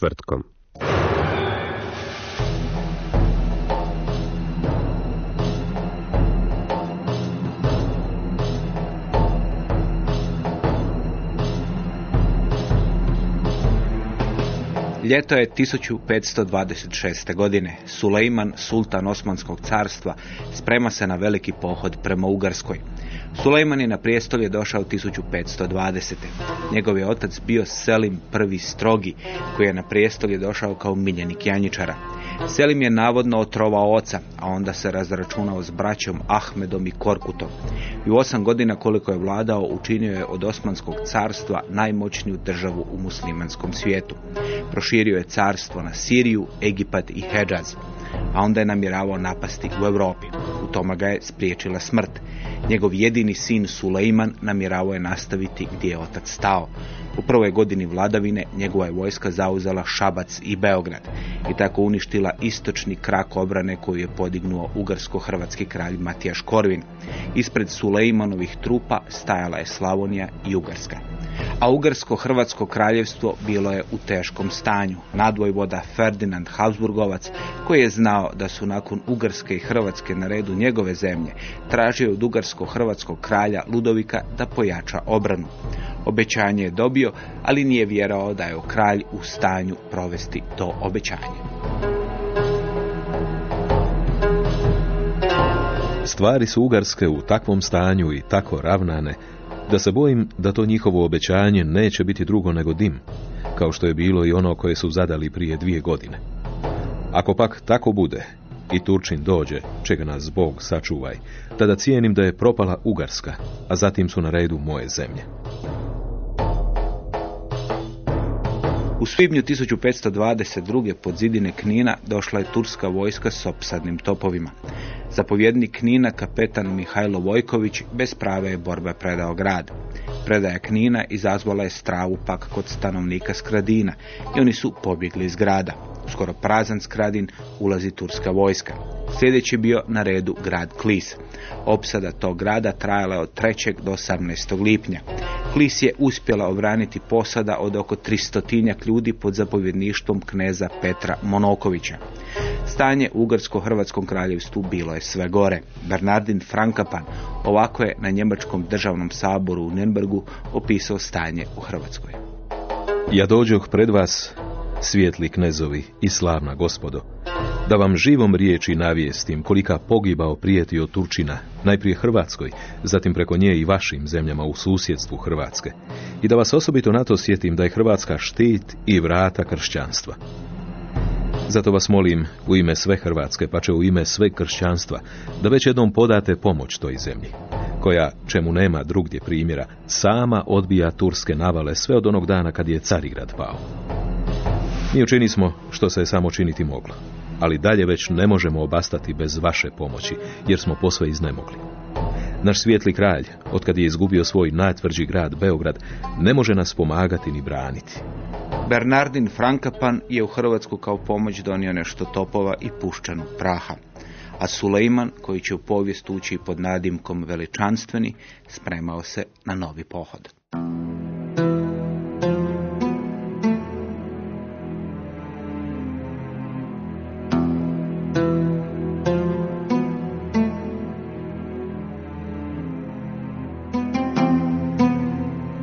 Četvrtkom. Ljeto je 1526. godine. Sulejman, sultan Osmanskog carstva, sprema se na veliki pohod prema Ugarskoj. Sulejman je na prijestolje došao 1520. Njegov je otac bio Selim I strogi, koji je na prijestolje došao kao miljenik Janjičara. Selim je navodno otrovao oca, a onda se razračunao s braćom Ahmedom i Korkutom. I u osam godina koliko je vladao, učinio je od Osmanskog carstva najmoćniju državu u muslimanskom svijetu. Proširio je carstvo na Siriju, Egipat i Hedžaz, a onda je namjeravao napasti u Europi. U tome ga je spriječila smrt. Njegov jedini sin Sulejman namjeravao je nastaviti gdje je otac stao. U prvoj godini vladavine njegova je vojska zauzela Šabac i Beograd i tako uništila istočni krak obrane koju je podignuo ugarsko-hrvatski kralj Matijaš Korvin. Ispred Sulejmanovih trupa stajala je Slavonija i Ugarska. A Ugarsko-Hrvatsko kraljevstvo bilo je u teškom stanju. Nadvojvoda Ferdinand Habsburgovac, koji je znao da su nakon Ugarske i Hrvatske na redu njegove zemlje, tražio od Ugarsko-Hrvatskog kralja Ludovika da pojača obranu. Obećanje je dobio, ali nije vjerao da je kralj u stanju provesti to obećanje. Stvari su Ugarske u takvom stanju i tako ravnane, da se bojim da to njihovo obećanje neće biti drugo nego dim, kao što je bilo i ono koje su zadali prije dvije godine. Ako pak tako bude i Turčin dođe, čega nas Bog sačuvaj, tada cijenim da je propala Ugarska, a zatim su na redu moje zemlje. U svibnju 1522. pod zidine Knina došla je turska vojska s opsadnim topovima. Zapovjednik Knina, kapetan Mihajlo Vojković, bez prave je borbe predao grad. Predaja Knina izazvala je stravu pak kod stanovnika Skradina i oni su pobjegli iz grada. Skoro prazan Skradin ulazi turska vojska. Sljedeći je bio na redu grad Klis. Opsada tog grada trajala je od 3. do 18. lipnja. Klis je uspjela obraniti posada od oko 300 ljudi pod zapovjedništvom kneza Petra Monokovića. Stanje u Ugarsko-Hrvatskom kraljevstvu bilo je sve gore. Bernardin Frankapan ovako je na njemačkom državnom saboru u Nürnbergu opisao stanje u Hrvatskoj. Ja dođoh pred vas, svijetli knezovi i slavna gospodo, da vam živom riječi navijestim kolika pogibao prijeti od Turčina, najprije Hrvatskoj, zatim preko nje i vašim zemljama u susjedstvu Hrvatske, i da vas osobito na to sjetim da je Hrvatska štit i vrata kršćanstva. Zato vas molim u ime sve Hrvatske, pa će u ime sve kršćanstva, da već jednom podate pomoć toj zemlji, koja, čemu nema drugdje primjera, sama odbija turske navale sve od onog dana kad je Carigrad pao. Mi učini smo što se je samo činiti moglo, ali dalje već ne možemo obastati bez vaše pomoći, jer smo posve iznemogli. Naš svijetli kralj, otkad je izgubio svoj najtvrđi grad Beograd, ne može nas pomagati ni braniti. Bernardin Frankapan je u Hrvatsku kao pomoć donio nešto topova i puščanog praha. A Sulejman, koji će u povijest ući pod nadimkom veličanstveni, spremao se na novi pohod.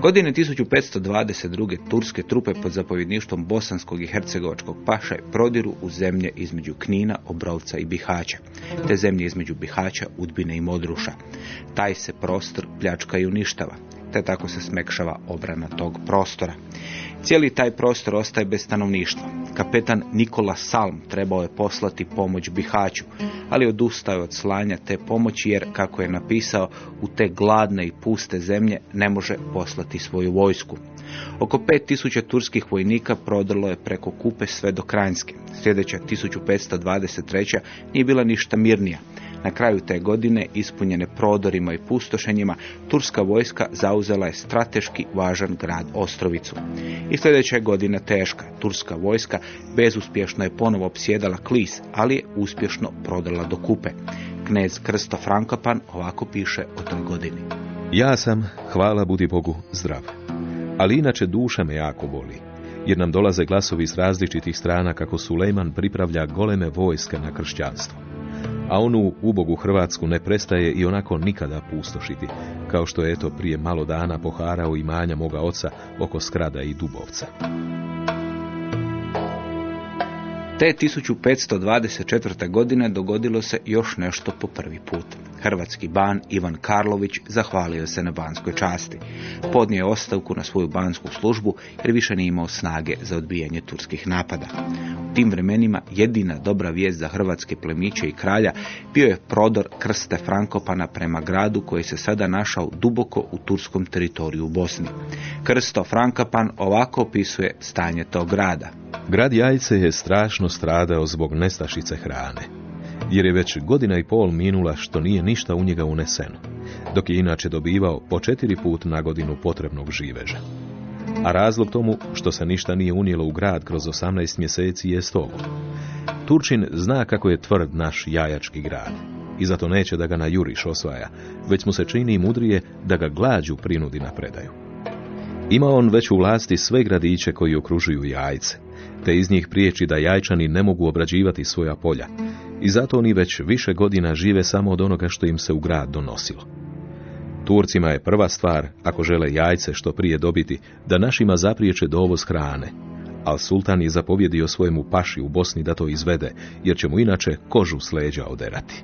Godine 1522. turske trupe pod zapovjedništvom bosanskog i hercegovačkog paša prodiru u zemlje između Knina, Obrovca i Bihaća, te zemlje između Bihaća, Udbine i Modruša. Taj se prostor pljačka i uništava, te tako se smekšava obrana tog prostora. Cijeli taj prostor ostaje bez stanovništva. Kapetan Nikola Salm trebao je poslati pomoć Bihaću, ali odustao od slanja te pomoći jer, kako je napisao, u te gladne i puste zemlje ne može poslati svoju vojsku. Oko 5000 turskih vojnika prodrlo je preko Kupe sve do Krajinske. Sljedeća 1523. nije bila ništa mirnija. Na kraju te godine, ispunjene prodorima i pustošenjima, turska vojska zauzela je strateški važan grad Ostrovicu. I sljedeća je godina teška. Turska vojska bezuspješno je ponovo opsjedala Klis, ali je uspješno prodala do Kupe. Knez Krsto Frankopan ovako piše o toj godini. Ja sam, hvala budi Bogu, zdrav. Ali inače duša me jako boli, jer nam dolaze glasovi s različitih strana kako Sulejman pripravlja goleme vojske na kršćanstvo a onu ubogu Hrvatsku ne prestaje i onako nikada pustošiti, kao što je eto prije malo dana poharao imanja moga oca oko Skrada i Dubovca. Te 1524. godine dogodilo se još nešto po prvi put. Hrvatski ban Ivan Karlović zahvalio se na banskoj časti. Podnio je ostavku na svoju bansku službu jer više nije imao snage za odbijanje turskih napada. U tim vremenima jedina dobra vijest za hrvatske plemiće i kralja bio je prodor krste Frankopana prema gradu koji se sada našao duboko u turskom teritoriju u Bosni. Krsto Frankopan ovako opisuje stanje tog grada. Grad Jajce je strašno stradao zbog nestašice hrane, jer je već godina i pol minula što nije ništa u njega uneseno, dok je inače dobivao po četiri put na godinu potrebnog živeža. A razlog tomu što se ništa nije unijelo u grad kroz 18 mjeseci je stogo. Turčin zna kako je tvrd naš jajački grad i zato neće da ga na juriš osvaja, već mu se čini mudrije da ga glađu prinudi na predaju. Ima on već u vlasti sve gradiće koji okružuju jajce, te iz njih priječi da jajčani ne mogu obrađivati svoja polja i zato oni već više godina žive samo od onoga što im se u grad donosilo. Turcima je prva stvar, ako žele jajce što prije dobiti, da našima zapriječe dovoz hrane, ali sultan je zapovjedio svojemu paši u Bosni da to izvede, jer će mu inače kožu s leđa oderati.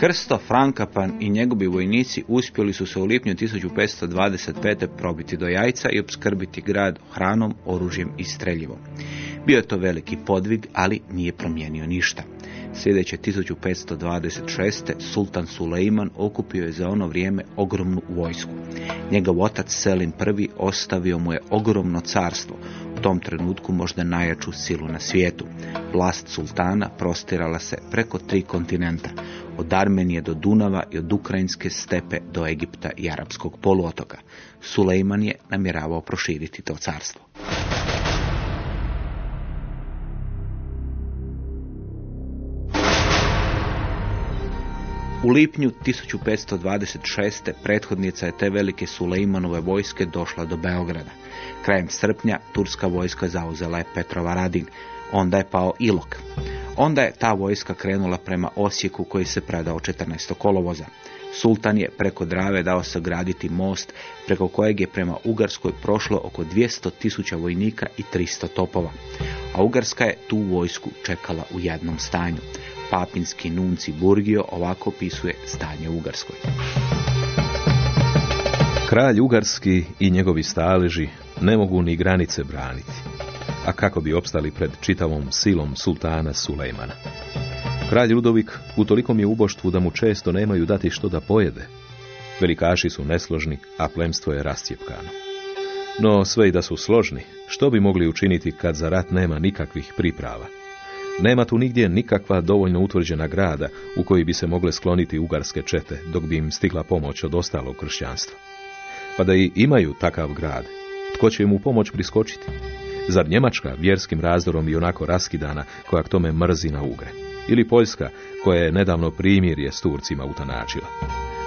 Krsto Frankapan i njegovi vojnici uspjeli su se u lipnju 1525. probiti do jajca i opskrbiti grad hranom, oružjem i streljivom. Bio je to veliki podvig, ali nije promijenio ništa. Sljedeće 1526. sultan Suleiman okupio je za ono vrijeme ogromnu vojsku. Njegov otac Selim I ostavio mu je ogromno carstvo, tom trenutku možda najjaču silu na svijetu. Vlast sultana prostirala se preko tri kontinenta, od Armenije do Dunava i od Ukrajinske stepe do Egipta i Arapskog poluotoka. Sulejman je namjeravao proširiti to carstvo. U lipnju 1526. prethodnica je te velike Sulejmanove vojske došla do Beograda. Krajem srpnja turska vojska zauzela je Petrova Radin, onda je pao Ilok. Onda je ta vojska krenula prema Osijeku koji se predao 14. kolovoza. Sultan je preko Drave dao sagraditi most preko kojeg je prema Ugarskoj prošlo oko 200 tisuća vojnika i 300 topova. A Ugarska je tu vojsku čekala u jednom stanju. Papinski nunci Burgio ovako opisuje stanje u Ugarskoj. Kralj Ugarski i njegovi staleži ne mogu ni granice braniti, a kako bi opstali pred čitavom silom sultana Sulejmana. Kralj Ludovik u tolikom je uboštvu da mu često nemaju dati što da pojede. Velikaši su nesložni, a plemstvo je rastjepkano. No sve i da su složni, što bi mogli učiniti kad za rat nema nikakvih priprava? Nema tu nigdje nikakva dovoljno utvrđena grada u koji bi se mogle skloniti ugarske čete dok bi im stigla pomoć od ostalog kršćanstva. Pa da i imaju takav grad, tko će im u pomoć priskočiti? Zar Njemačka vjerskim razdorom i onako raskidana koja k tome mrzi na ugre? Ili Poljska koja je nedavno primirje s Turcima utanačila?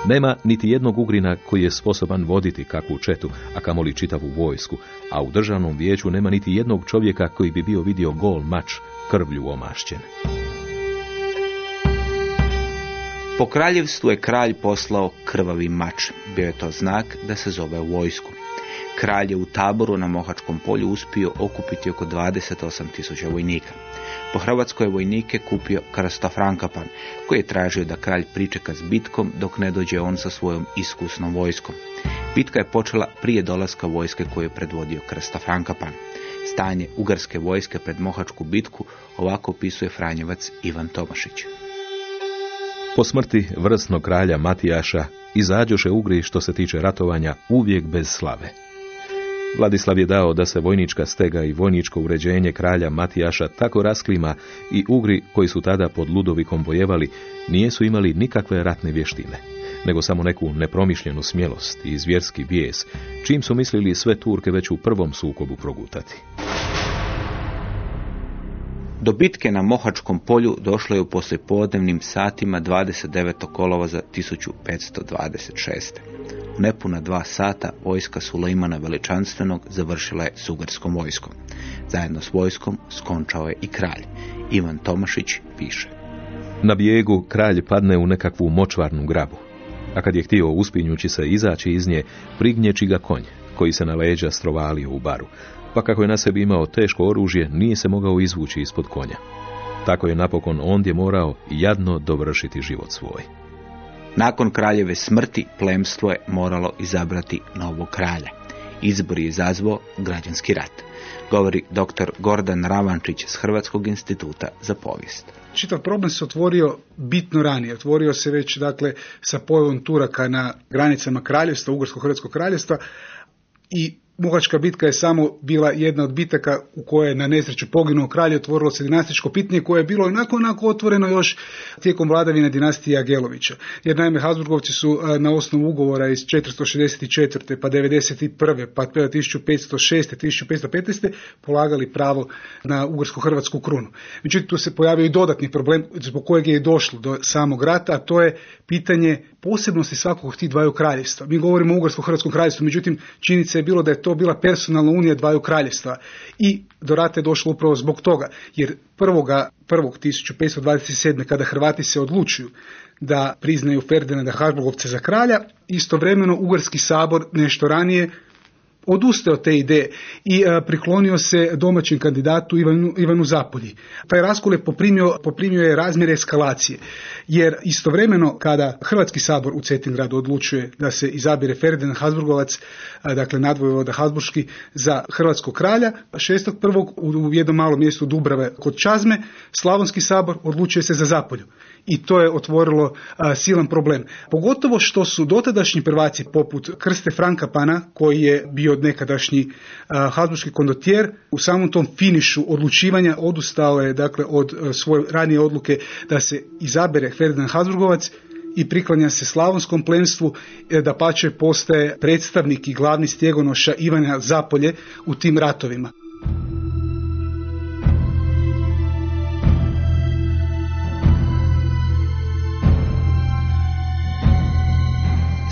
Nema niti jednog ugrina koji je sposoban voditi kakvu četu, a kamoli čitavu vojsku, a u državnom vijeću nema niti jednog čovjeka koji bi bio vidio gol mač krvlju omašćen. Po kraljevstvu je kralj poslao krvavi mač. Bio je to znak da se zove vojsku. Kralj je u taboru na Mohačkom polju uspio okupiti oko 28 tisuća vojnika. Po Hrvatskoj je vojnike kupio Krsto Frankapan, koji je tražio da kralj pričeka s bitkom dok ne dođe on sa svojom iskusnom vojskom. Bitka je počela prije dolaska vojske koju je predvodio Krsta Frankapan. Stanje ugarske vojske pred Mohačku bitku ovako opisuje Franjevac Ivan Tomašić. Po smrti vrsnog kralja Matijaša izađoše Ugri što se tiče ratovanja uvijek bez slave. Vladislav je dao da se vojnička stega i vojničko uređenje kralja Matijaša tako rasklima i Ugri koji su tada pod Ludovikom bojevali nijesu imali nikakve ratne vještine, nego samo neku nepromišljenu smjelost i zvjerski bijes, čim su mislili sve Turke već u prvom sukobu progutati. Do bitke na Mohačkom polju došlo je u poslijepodnevnim satima 29. kolovoza 1526. U nepuna dva sata vojska Sulejmana Veličanstvenog završila je s ugarskom vojskom. Zajedno s vojskom skončao je i kralj. Ivan Tomašić piše. Na bijegu kralj padne u nekakvu močvarnu grabu, a kad je htio uspinjući se izaći iz nje, prignječi ga konj, koji se na leđa strovalio u baru, pa kako je na sebi imao teško oružje, nije se mogao izvući ispod konja. Tako je napokon ondje morao jadno dovršiti život svoj. Nakon kraljeve smrti plemstvo je moralo izabrati novog kralja. Izbor je izazvao građanski rat. Govori dr. Gordan Ravančić s Hrvatskog instituta za povijest. Čitav problem se otvorio bitno ranije. Otvorio se već dakle sa pojavom Turaka na granicama kraljevstva, Ugarsko-Hrvatskog kraljevstva i Mohačka bitka je samo bila jedna od bitaka u kojoj je na nesreću poginuo kralj, otvorilo se dinastičko pitanje koje je bilo onako onako otvoreno još tijekom vladavine dinastije Agelovića. Jer naime Habsburgovci su na osnovu ugovora iz 464. pa 91. pa 1506. 1515. polagali pravo na ugarsko-hrvatsku krunu. Međutim, tu se pojavio i dodatni problem zbog kojeg je došlo do samog rata, a to je pitanje posebnosti svakog tih dvaju kraljevstva. Mi govorimo o ugarsko-hrvatskom kraljevstvu, međutim, činjenica je bilo da je to bila personalna unija dvaju kraljevstva i do rata je došlo upravo zbog toga, jer prvoga, prvog 1527. kada Hrvati se odlučuju da priznaju Ferdinanda Habsburgovca za kralja, istovremeno Ugarski sabor nešto ranije odustao te ideje i a, priklonio se domaćem kandidatu Ivanu, Ivanu Zapolji. Taj raskol je poprimio, poprimio je razmjere eskalacije, jer istovremeno kada Hrvatski sabor u Cetingradu odlučuje da se izabire Ferdinand Habsburgovac, a, dakle nadvojvoda Habsburški za hrvatskog kralja, 6.1. U, u jednom malom mjestu Dubrave kod Čazme, Slavonski sabor odlučuje se za Zapolju i to je otvorilo a, silan problem. Pogotovo što su dotadašnji prvaci poput Krste Frankapana, koji je bio nekadašnji a, Habsburgski kondotjer, u samom tom finišu odlučivanja odustao je dakle od a, svoje ranije odluke da se izabere Ferdinand Habsburgovac i priklanja se slavonskom plemstvu, e, da pače postaje predstavnik i glavni stjegonoša Ivana Zapolje u tim ratovima.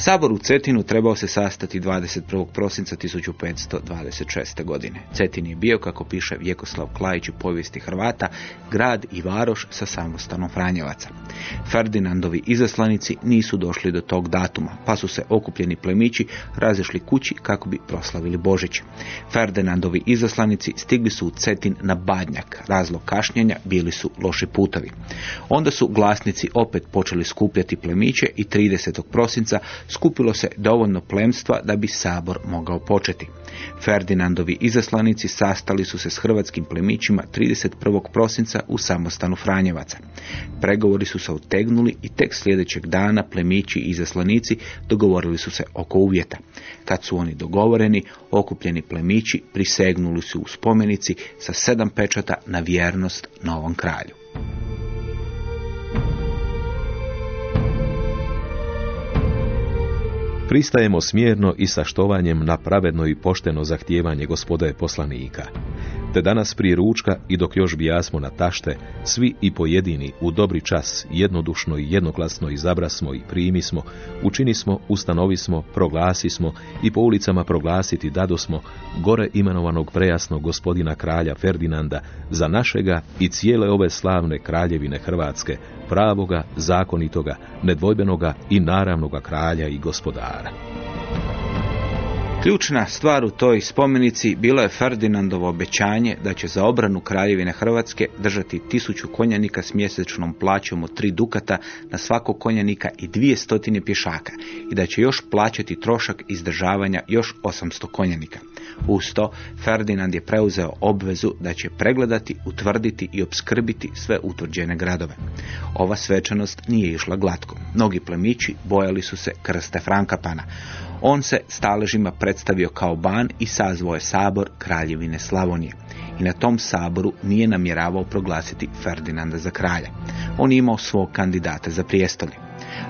Sabor u Cetinu trebao se sastati 21. prosinca 1526. godine. Cetin je bio, kako piše Vjekoslav Klajić u povijesti Hrvata, grad i varoš sa samostanom Franjevaca. Ferdinandovi izaslanici nisu došli do tog datuma, pa su se okupljeni plemići razišli kući kako bi proslavili Božić. Ferdinandovi izaslanici stigli su u Cetin na Badnjak. Razlog kašnjenja bili su loši putovi. Onda su glasnici opet počeli skupljati plemiće i 30. prosinca skupilo se dovoljno plemstva da bi sabor mogao početi. Ferdinandovi izaslanici sastali su se s hrvatskim plemićima 31. prosinca u samostanu Franjevaca. Pregovori su se otegnuli i tek sljedećeg dana plemići i izaslanici dogovorili su se oko uvjeta. Kad su oni dogovoreni, okupljeni plemići prisegnuli su u spomenici sa sedam pečata na vjernost novom kralju. Pristajemo smjerno i sa štovanjem na pravedno i pošteno zahtijevanje gospode poslanika. Te danas prije ručka i dok još bijasmo na tašte, svi i pojedini u dobri čas jednodušno i jednoglasno izabrasmo i primismo, učinismo, ustanovismo, proglasismo i po ulicama proglasiti dadosmo gore imenovanog prejasnog gospodina kralja Ferdinanda za našega i cijele ove slavne kraljevine Hrvatske, pravoga, zakonitoga, nedvojbenoga i naravnoga kralja i gospodara. Ključna stvar u toj spomenici bilo je Ferdinandovo obećanje da će za obranu kraljevine Hrvatske držati tisuću konjanika s mjesečnom plaćom od tri dukata na svakog konjanika i dvije stotine pješaka i da će još plaćati trošak izdržavanja još 800 konjanika. Uz to, Ferdinand je preuzeo obvezu da će pregledati, utvrditi i obskrbiti sve utvrđene gradove. Ova svečanost nije išla glatko. Mnogi plemići bojali su se krste Frankapana. On se staležima predstavio kao ban i sazvao je sabor Kraljevine Slavonije. I na tom saboru nije namjeravao proglasiti Ferdinanda za kralja. On je imao svog kandidata za prijestolje.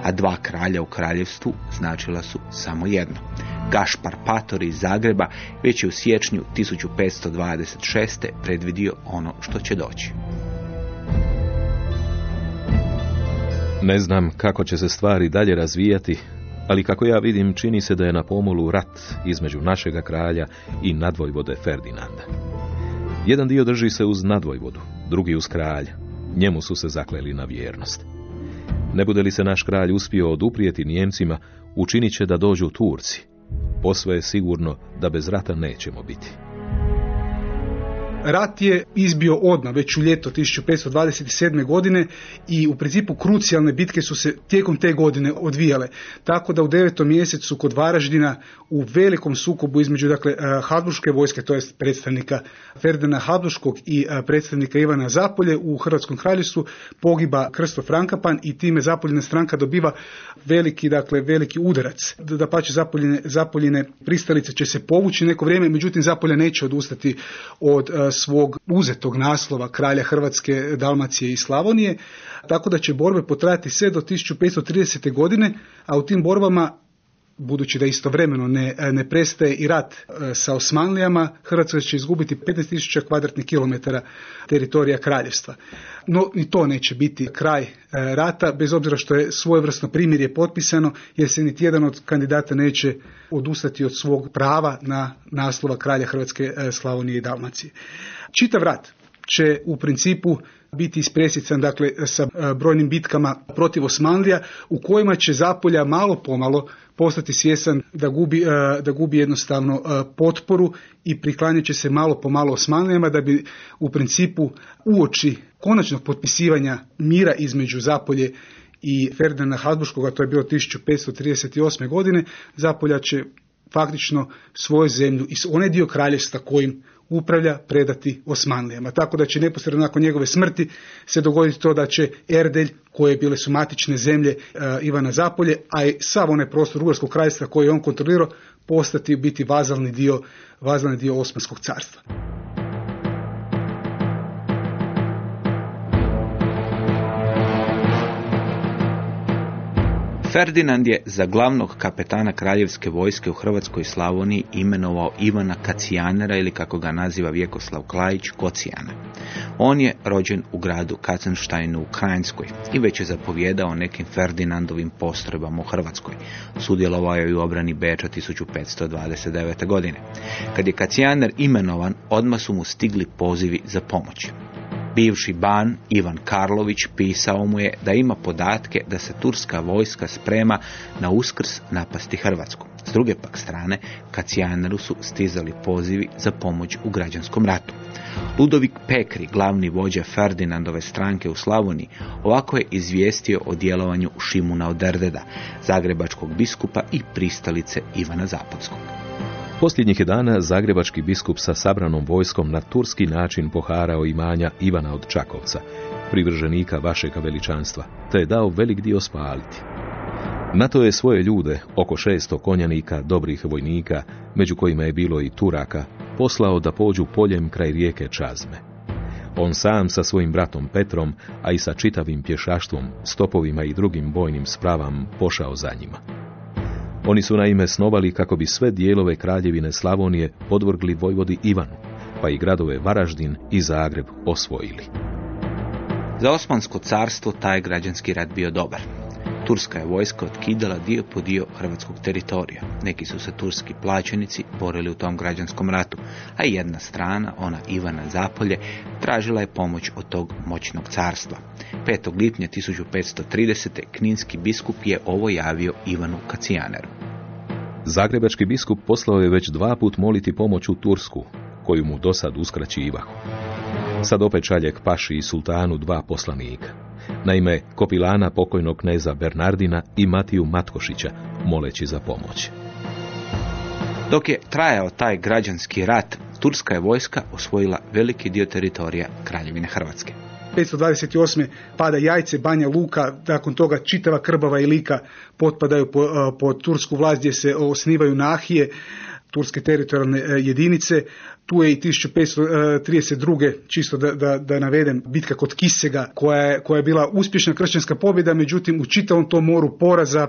A dva kralja u kraljevstvu značila su samo jedno. Gašpar Pator iz Zagreba već je u siječnju 1526. predvidio ono što će doći. Ne znam kako će se stvari dalje razvijati, ali kako ja vidim čini se da je na pomolu rat između našega kralja i nadvojvode Ferdinanda. Jedan dio drži se uz nadvojvodu, drugi uz kralja. Njemu su se zakleli na vjernost. Ne bude li se naš kralj uspio oduprijeti Nijemcima, učinit će da dođu Turci. Posve je sigurno da bez rata nećemo biti. Rat je izbio odmah, već u ljeto 1527. godine i u principu krucijalne bitke su se tijekom te godine odvijale. Tako da u devetom mjesecu kod Varaždina u velikom sukobu između dakle, eh, Habsburške vojske, to jest predstavnika Ferdina Habsburškog i eh, predstavnika Ivana Zapolje u Hrvatskom kraljevstvu pogiba Krsto Frankapan i time Zapoljena stranka dobiva veliki, dakle, veliki udarac. Da pače Zapoljene, Zapoljene pristalice će se povući neko vrijeme, međutim Zapolja neće odustati od eh, svog uzetog naslova kralja Hrvatske, Dalmacije i Slavonije, tako da će borbe potrajati sve do 1530. godine, a u tim borbama budući da istovremeno ne, ne prestaje i rat e, sa Osmanlijama, Hrvatska će izgubiti 15.000 kvadratnih kilometara teritorija kraljevstva. No, ni to neće biti kraj e, rata, bez obzira što je svojevrsno primirje potpisano, jer se niti jedan od kandidata neće odustati od svog prava na naslova kralja Hrvatske, e, Slavonije i Dalmacije. Čitav rat će u principu biti ispresican dakle, sa brojnim bitkama protiv Osmanlija u kojima će Zapolja malo pomalo postati svjesan da gubi, da gubi jednostavno potporu i priklanjat će se malo po malo Osmanlijama da bi u principu uoči konačnog potpisivanja mira između Zapolje i Ferdinanda Habsburškog, a to je bilo 1538. godine, Zapolja će faktično svoju zemlju i onaj dio kraljevstva kojim upravlja predati Osmanlijama. Tako da će neposredno nakon njegove smrti se dogoditi to da će Erdelj, koje bile su matične zemlje uh, Ivana Zapolje, a i sav onaj prostor Ugarskog kraljstva koji je on kontrolirao, postati biti vazalni dio, vazalni dio Osmanskog carstva. Ferdinand je za glavnog kapetana kraljevske vojske u Hrvatskoj Slavoniji imenovao Ivana Kacijanera ili kako ga naziva Vjekoslav Klajić Kocijana. On je rođen u gradu Kacenštajnu u Krajinskoj i već je zapovjedao nekim Ferdinandovim postrojbama u Hrvatskoj. Sudjelovao je u obrani Beča 1529. godine. Kad je Kacijaner imenovan, odmah su mu stigli pozivi za pomoć. Bivši ban Ivan Karlović pisao mu je da ima podatke da se turska vojska sprema na uskrs napasti Hrvatsku. S druge pak strane, Kacijaneru su stizali pozivi za pomoć u građanskom ratu. Ludovik Pekri, glavni vođa Ferdinandove stranke u Slavoniji, ovako je izvijestio o djelovanju Šimuna od Erdeda, zagrebačkog biskupa i pristalice Ivana Zapotskog. Posljednjih je dana zagrebački biskup sa sabranom vojskom na turski način poharao imanja Ivana od Čakovca, privrženika vašega veličanstva, te je dao velik dio spaliti. Na to je svoje ljude, oko šesto konjanika, dobrih vojnika, među kojima je bilo i Turaka, poslao da pođu poljem kraj rijeke Čazme. On sam sa svojim bratom Petrom, a i sa čitavim pješaštvom, stopovima i drugim bojnim spravam pošao za njima. Oni su naime snovali kako bi sve dijelove kraljevine Slavonije podvrgli vojvodi Ivanu, pa i gradove Varaždin i Zagreb osvojili. Za Osmansko carstvo taj građanski rat bio dobar. Turska je vojska otkidala dio po dio hrvatskog teritorija. Neki su se turski plaćenici borili u tom građanskom ratu, a jedna strana, ona Ivana Zapolje, tražila je pomoć od tog moćnog carstva. 5. lipnja 1530. kninski biskup je ovo javio Ivanu Kacijaneru. Zagrebački biskup poslao je već dva put moliti pomoć u Tursku, koju mu dosad uskraćivahu. Sad opet šalje k paši i sultanu dva poslanika. Naime, kopilana pokojnog kneza Bernardina i Matiju Matkošića, moleći za pomoć. Dok je trajao taj građanski rat, turska je vojska osvojila veliki dio teritorija Kraljevine Hrvatske. 528. pada Jajce, Banja Luka, nakon toga čitava Krbava i Lika potpadaju po, pod tursku vlast gdje se osnivaju nahije, turske teritorijalne jedinice. Tu je i 1532. čisto da, da, da navedem bitka kod Kisega koja je, koja je bila uspješna kršćanska pobjeda, međutim u čitavom tom moru poraza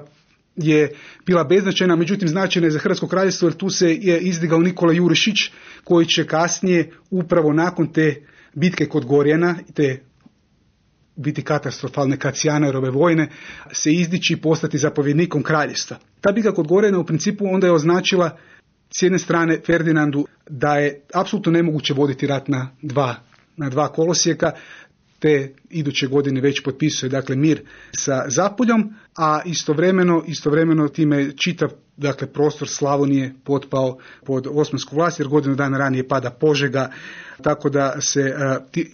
je bila beznačajna, međutim značajna je za Hrvatsko kraljevstvo jer tu se je izdigao Nikola Jurišić koji će kasnije upravo nakon te bitke kod Gorjana, te biti katastrofalne Kacijanerove vojne, se izdići i postati zapovjednikom kraljevstva. Ta bitka kod Gorjana u principu onda je označila s jedne strane Ferdinandu da je apsolutno nemoguće voditi rat na dva, na dva kolosijeka, te iduće godine već potpisuje dakle mir sa Zapoljom, a istovremeno, istovremeno time čitav dakle prostor Slavonije potpao pod osmansku vlast jer godinu dana ranije pada Požega, tako da se,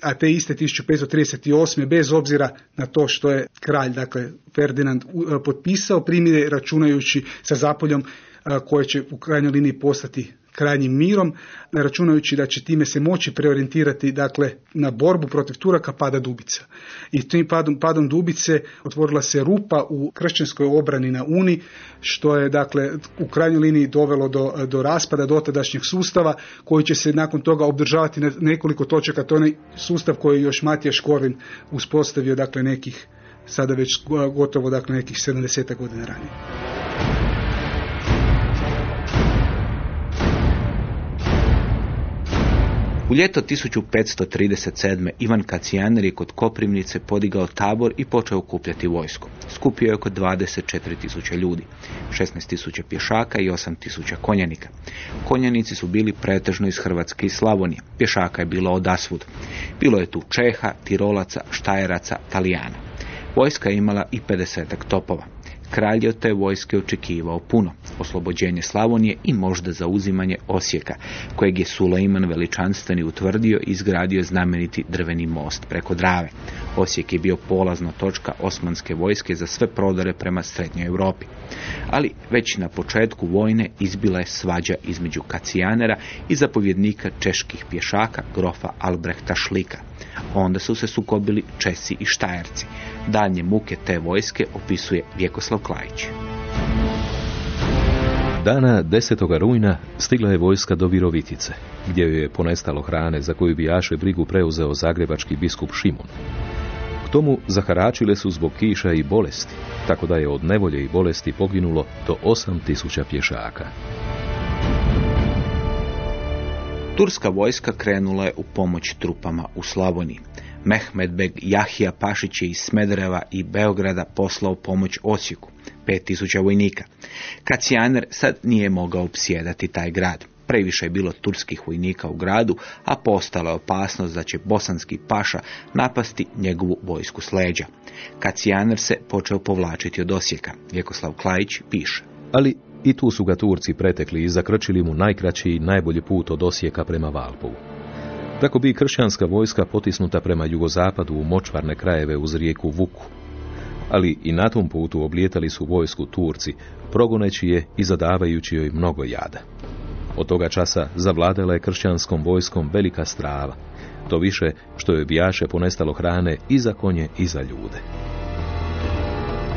a te iste 1538. bez obzira na to što je kralj, dakle Ferdinand potpisao primjere računajući sa Zapoljom koje će u krajnjoj liniji postati krajnjim mirom, računajući da će time se moći preorijentirati dakle, na borbu protiv Turaka pada Dubica. I tim padom, padom Dubice otvorila se rupa u kršćanskoj obrani na Uni, što je dakle u krajnjoj liniji dovelo do, do raspada dotadašnjeg sustava, koji će se nakon toga obdržavati na nekoliko točaka. To je onaj sustav koji je još Matija Škorvin uspostavio dakle nekih sada već gotovo dakle nekih 70 godina ranije. U ljeto 1537. Ivan Kacijaner je kod Koprivnice podigao tabor i počeo okupljati vojsko. Skupio je oko 24.000 ljudi, 16.000 pješaka i 8.000 konjanika. Konjanici su bili pretežno iz Hrvatske i Slavonije. Pješaka je bilo od Asvud. Bilo je tu Čeha, Tirolaca, Štajeraca, Talijana. Vojska je imala i 50 topova. Kralj je od te vojske očekivao puno, oslobođenje Slavonije i možda zauzimanje Osijeka, kojeg je Sulejman veličanstveni utvrdio i izgradio znameniti drveni most preko Drave. Osijek je bio polazna točka osmanske vojske za sve prodore prema srednjoj Europi. Ali već na početku vojne izbila je svađa između Kacijanera i zapovjednika čeških pješaka grofa Albrehta Šlika. Onda su se sukobili Česi i Štajerci. Daljnje muke te vojske opisuje Vjekoslav Klajić. Dana 10. rujna stigla je vojska do Virovitice, gdje joj je ponestalo hrane za koju bi Jaše brigu preuzeo zagrebački biskup Šimon. K tomu zaharačile su zbog kiša i bolesti, tako da je od nevolje i bolesti poginulo do 8000 pješaka. Turska vojska krenula je u pomoć trupama u Slavoniji. Mehmed Beg Jahija Pašić je iz Smedereva i Beograda poslao pomoć Osijeku, 5000 vojnika. Kacijaner sad nije mogao opsjedati taj grad. Previše je bilo turskih vojnika u gradu, a postala je opasnost da će bosanski paša napasti njegovu vojsku s leđa. Kacijaner se počeo povlačiti od Osijeka. Vjekoslav Klajić piše. Ali i tu su ga Turci pretekli i zakrčili mu najkraći i najbolji put od Osijeka prema Valpovu. Tako bi kršćanska vojska potisnuta prema jugozapadu u močvarne krajeve uz rijeku Vuku. Ali i na tom putu oblijetali su vojsku Turci, progoneći je i zadavajući joj mnogo jada. Od toga časa zavladala je kršćanskom vojskom velika strava, to više što je bijaše ponestalo hrane i za konje i za ljude.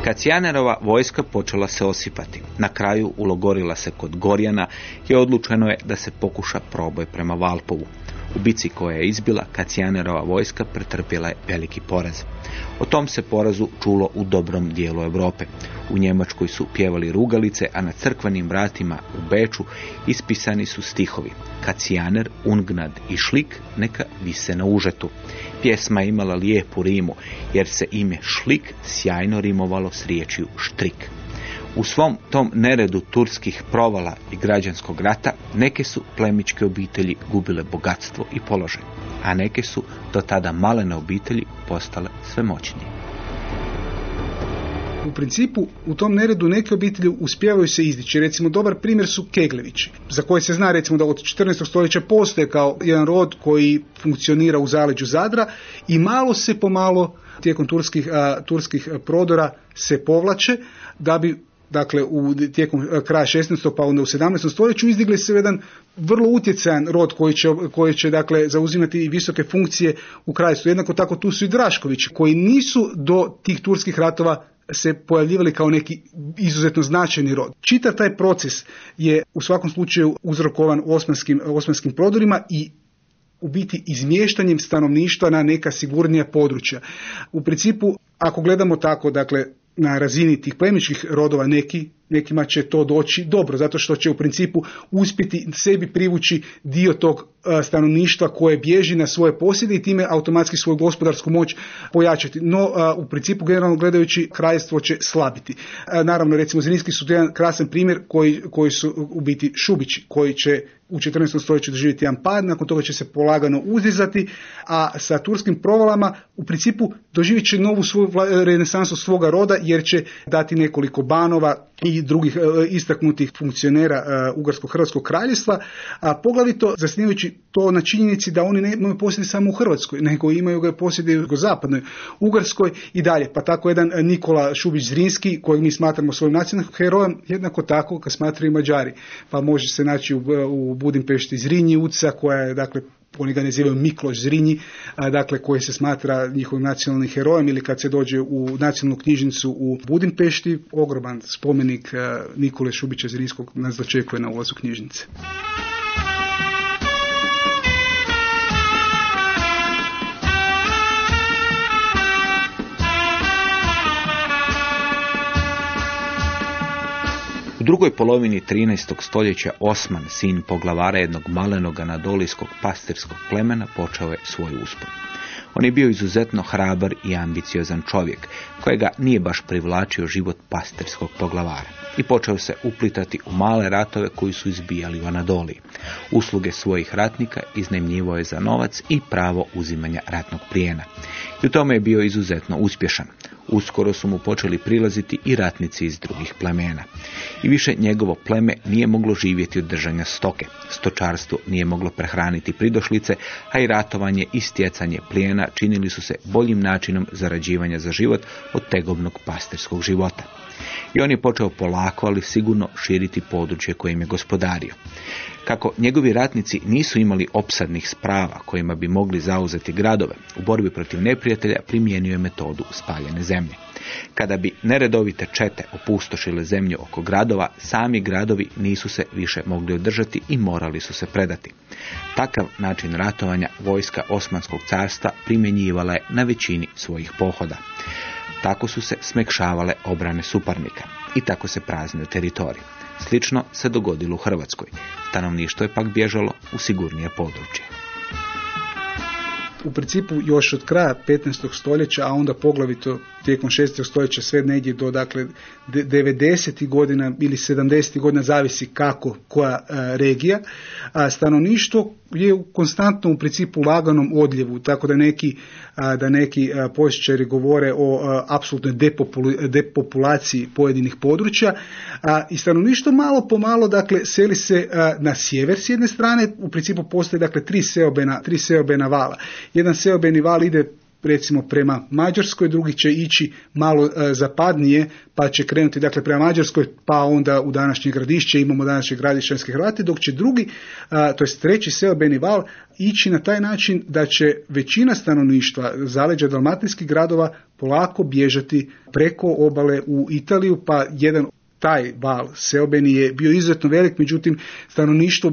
Kacijanerova vojska počela se osipati. Na kraju ulogorila se kod Gorjana i odlučeno je da se pokuša proboj prema Valpovu. U bici koja je izbila, Kacijanerova vojska pretrpjela je veliki poraz. O tom se porazu čulo u dobrom dijelu Europe. U Njemačkoj su pjevali rugalice, a na crkvenim vratima u Beču ispisani su stihovi. Kacijaner, Ungnad i Šlik neka vise na užetu. Pjesma je imala lijepu rimu, jer se ime Šlik sjajno rimovalo s riječju štrik. U svom tom neredu turskih provala i građanskog rata neke su plemičke obitelji gubile bogatstvo i položaj, a neke su do tada malene obitelji postale sve moćnije. U principu u tom neredu neke obitelji uspijevaju se izdići. Recimo dobar primjer su Keglevići, za koje se zna recimo da od 14. stoljeća postoje kao jedan rod koji funkcionira u zaleđu Zadra i malo se pomalo tijekom turskih, a, turskih prodora se povlače da bi dakle u tijekom kraja 16. pa onda u 17. stoljeću izdigli se jedan vrlo utjecajan rod koji će, koji će dakle zauzimati i visoke funkcije u krajstvu. Jednako tako tu su i Draškovići koji nisu do tih turskih ratova se pojavljivali kao neki izuzetno značajni rod. Čitav taj proces je u svakom slučaju uzrokovan osmanskim, osmanskim prodorima i u biti izmještanjem stanovništva na neka sigurnija područja. U principu, ako gledamo tako, dakle, na razini tih plemičkih rodova neki, nekima će to doći dobro, zato što će u principu uspjeti sebi privući dio tog e, stanovništva koje bježi na svoje posjede i time automatski svoju gospodarsku moć pojačati. No, e, u principu generalno gledajući kraljevstvo će slabiti. E, naravno, recimo Zrinski su jedan krasan primjer koji, koji su u biti Šubići, koji će u 14. stoljeću doživjeti jedan pad, nakon toga će se polagano uzizati, a sa turskim provalama u principu doživjet će novu svoju renesansu svoga roda jer će dati nekoliko banova i drugih e, istaknutih funkcionera e, Ugarsko-Hrvatskog kraljevstva, a poglavito zasnivajući to na činjenici da oni ne imaju posjede samo u Hrvatskoj, nego imaju ga posjede u zapadnoj Ugarskoj i dalje. Pa tako jedan Nikola Šubić Zrinski, kojeg mi smatramo svojim nacionalnim herojem, jednako tako ga smatraju i Mađari. Pa može se naći u, u Budimpešti Zrinjiuca, koja je dakle oni ga nazivaju Mikloš Zrinji, dakle koji se smatra njihovim nacionalnim herojem ili kad se dođe u nacionalnu knjižnicu u Budimpešti, ogroman spomenik Nikole Šubića Zrinskog nas dočekuje na ulazu knjižnice. Drugoj polovini 13. stoljeća Osman, sin poglavara jednog malenog anadolijskog pastirskog plemena, počeo je svoj uspon. On je bio izuzetno hrabar i ambiciozan čovjek, kojega nije baš privlačio život pastirskog poglavara i počeo se uplitati u male ratove koji su izbijali u Anadoliji. Usluge svojih ratnika iznajmljivo je za novac i pravo uzimanja ratnog plijena. I u tome je bio izuzetno uspješan. Uskoro su mu počeli prilaziti i ratnici iz drugih plemena. I više njegovo pleme nije moglo živjeti od držanja stoke. Stočarstvo nije moglo prehraniti pridošlice, a i ratovanje i stjecanje plijena činili su se boljim načinom zarađivanja za život od tegobnog pastirskog života. I on je počeo polako, ali sigurno širiti područje kojim je gospodario. Kako njegovi ratnici nisu imali opsadnih sprava kojima bi mogli zauzeti gradove, u borbi protiv neprijatelja primijenio je metodu spaljene zemlje. Kada bi neredovite čete opustošile zemlju oko gradova, sami gradovi nisu se više mogli održati i morali su se predati. Takav način ratovanja vojska Osmanskog carstva primjenjivala je na većini svojih pohoda. Tako su se smekšavale obrane suparnika i tako se praznio teritorij. Slično se dogodilo u Hrvatskoj. Stanovništvo je pak bježalo u sigurnije područje. U principu još od kraja 15. stoljeća, a onda poglavito tijekom 16. stoljeća sve negdje do dakle 90. godina ili 70. godina zavisi kako koja a, regija, a stanovništvo je u konstantnom u principu laganom odljevu, tako da neki a, da neki posjećari govore o apsolutnoj depopulaciji pojedinih područja a, i stanovništvo malo po malo dakle seli se na sjever s jedne strane, u principu postoje dakle tri seobena, tri seobena vala. Jedan seobeni val ide recimo prema Mađarskoj, drugi će ići malo e, zapadnije, pa će krenuti dakle prema Mađarskoj, pa onda u današnje gradišće, imamo današnje gradišćanske Hrvati, dok će drugi, a, to je treći seobeni val, ići na taj način da će većina stanovništva zaleđa dalmatinskih gradova polako bježati preko obale u Italiju, pa jedan taj val seobeni je bio izuzetno velik, međutim stanovništvo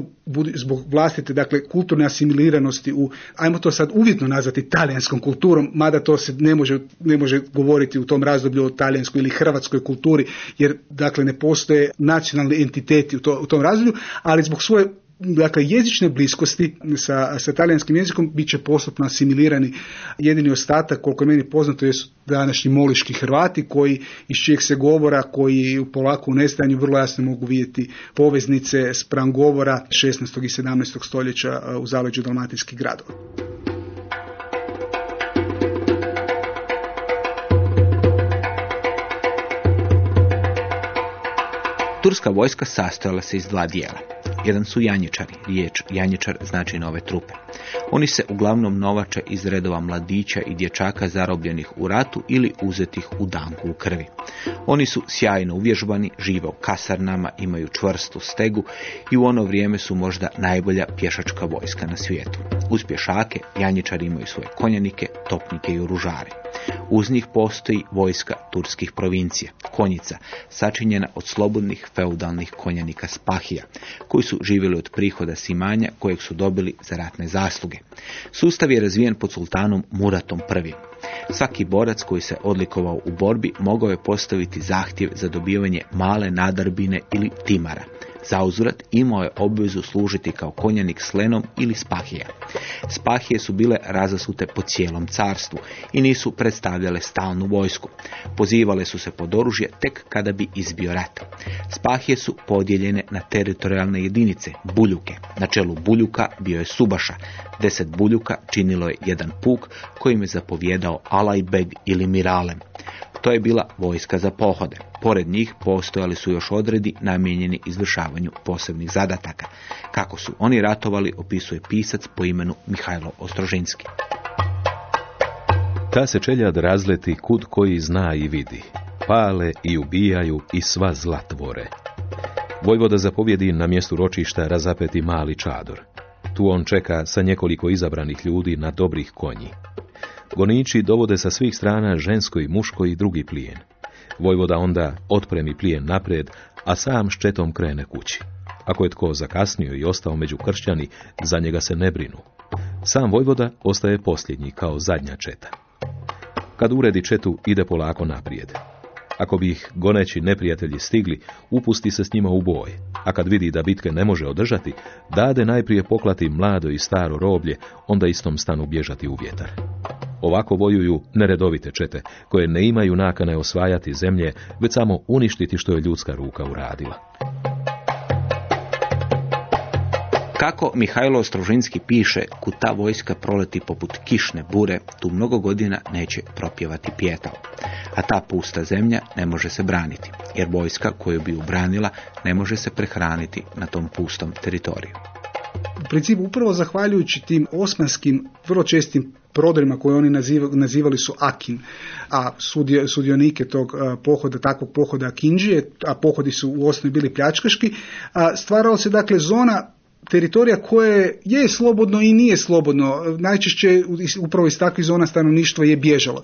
zbog vlastite dakle kulturne asimiliranosti u ajmo to sad uvjetno nazvati talijanskom kulturom, mada to se ne može, ne može govoriti u tom razdoblju o talijanskoj ili hrvatskoj kulturi, jer dakle ne postoje nacionalni entiteti u, to, u tom razdoblju, ali zbog svoje dakle jezične bliskosti sa, sa talijanskim jezikom bit će postupno asimilirani. Jedini ostatak, koliko je meni poznato, jesu današnji moliški Hrvati koji iz čijeg se govora, koji u polako u nestajanju vrlo jasno mogu vidjeti poveznice spram govora 16. i 17. stoljeća u zaleđu dalmatinskih gradova. Turska vojska sastojala se iz dva dijela. Jedan su janjičari, riječ janjičar znači nove trupe. Oni se uglavnom novače iz redova mladića i dječaka zarobljenih u ratu ili uzetih u danku u krvi. Oni su sjajno uvježbani, žive u kasarnama, imaju čvrstu stegu i u ono vrijeme su možda najbolja pješačka vojska na svijetu. Uz pješake janjičari imaju svoje konjanike, topnike i oružare. Uz njih postoji vojska turskih provincija, konjica, sačinjena od slobodnih feudalnih konjanika Spahija, koji su živjeli od prihoda simanja kojeg su dobili za ratne zasluge. Sustav je razvijen pod sultanom Muratom I. Svaki borac koji se odlikovao u borbi mogao je postaviti zahtjev za dobivanje male nadarbine ili timara. Zauzvrat imao je obvezu služiti kao konjanik s lenom ili spahija. Spahije su bile razasute po cijelom carstvu i nisu predstavljale stalnu vojsku. Pozivale su se pod oružje tek kada bi izbio rat. Spahije su podijeljene na teritorijalne jedinice, buljuke. Na čelu buljuka bio je Subaša. Deset buljuka činilo je jedan puk kojim je zapovjedao Alajbeg ili Miralem. To je bila vojska za pohode. Pored njih postojali su još odredi namijenjeni izvršavanju posebnih zadataka. Kako su oni ratovali opisuje pisac po imenu Mihajlo Ostrožinski. Ta se čeljad razleti kud koji zna i vidi. Pale i ubijaju i sva zla tvore. Vojvoda zapovjedi na mjestu ročišta razapeti mali čador. Tu on čeka sa nekoliko izabranih ljudi na dobrih konji. Goniči dovode sa svih strana žensko i muško i drugi plijen. Vojvoda onda otpremi plijen naprijed, a sam ščetom krene kući. Ako je tko zakasnio i ostao među kršćani, za njega se ne brinu. Sam Vojvoda ostaje posljednji kao zadnja četa. Kad uredi četu, ide polako naprijed. Ako bi ih goneći neprijatelji stigli, upusti se s njima u boj, a kad vidi da bitke ne može održati, dade najprije poklati mlado i staro roblje, onda istom stanu bježati u vjetar. Ovako vojuju neredovite čete, koje ne imaju nakane osvajati zemlje, već samo uništiti što je ljudska ruka uradila. Kako Mihajlo Ostrožinski piše, kud ta vojska proleti poput kišne bure, tu mnogo godina neće propjevati pjetao. A ta pusta zemlja ne može se braniti, jer vojska koju bi ubranila ne može se prehraniti na tom pustom teritoriju. U principu upravo zahvaljujući tim osmanskim vrlo čestim prodorima koje oni naziva- nazivali su Akin, a sudio- sudionike tog pohoda, takvog pohoda Akinđije, a pohodi su u osnovi bili pljačkaški, a, stvarala se dakle zona teritorija koje je slobodno i nije slobodno. Najčešće upravo iz takvih zona stanovništvo je bježalo.